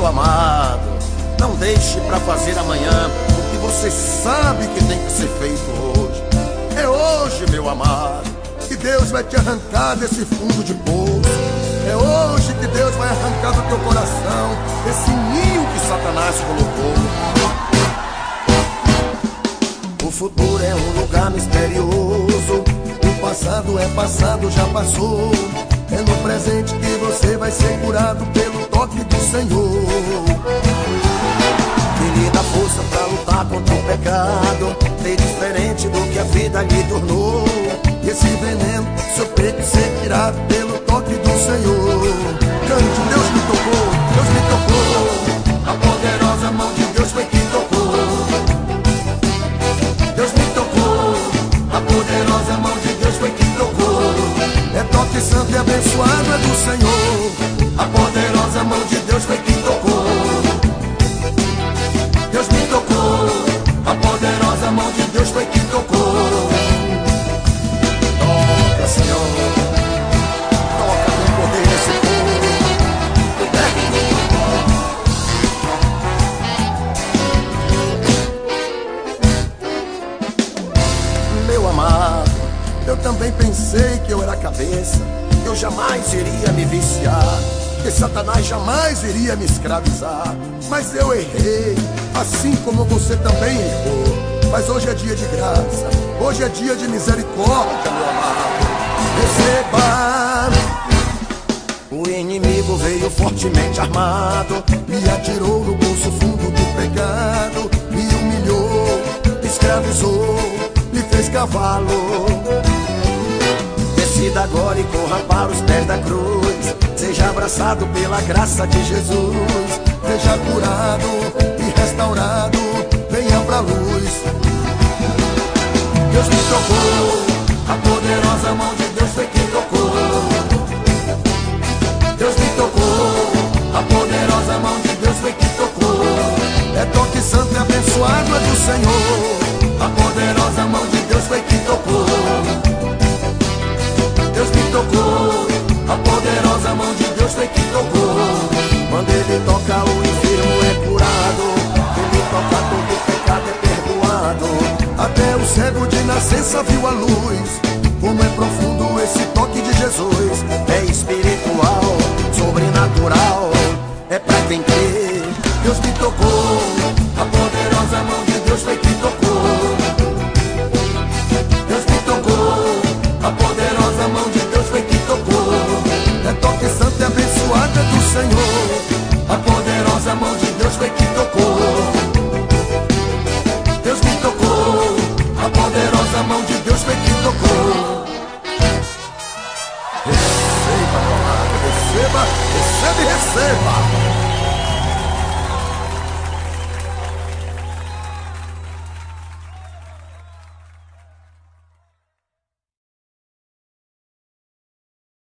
amado, não deixe para fazer amanhã o que você sabe que tem que ser feito hoje. É hoje, meu amado, que Deus vai te arrancar desse fundo de poço. É hoje que Deus vai arrancar do teu coração esse ninho que Satanás colocou. O futuro é um lugar misterioso. O passado é passado, já passou. É no presente que você vai ser curado pelo toque do Senhor. Que lhe dá força pra lutar contra o pecado. Ser diferente do que a vida lhe tornou. E esse veneno, seu peito ser tirado pelo toque do Senhor. Cante, Deus me tocou, Deus me tocou. A poderosa mão de Deus foi que tocou. Deus me tocou, a poderosa mão de Deus foi que tocou. É toque santo e abençoado é do Senhor. Eu também pensei que eu era cabeça, que eu jamais iria me viciar, que Satanás jamais iria me escravizar. Mas eu errei, assim como você também errou. Mas hoje é dia de graça, hoje é dia de misericórdia, meu amado. Receba. O inimigo veio fortemente armado, me atirou no bolso fundo do pecado, me humilhou, escravizou, me fez cavalo. Agora e corra para os pés da cruz, seja abraçado pela graça de Jesus, seja curado e restaurado, venha pra luz. Deus me tocou, a poderosa mão de Deus foi quem tocou. Deus me tocou, a poderosa mão de Deus foi que tocou. É toque santo e abençoado é do Senhor. A poderosa mão de Deus foi que tocou. Cego de nascença viu a luz. Como é profundo esse toque de Jesus. É espiritual, Receba,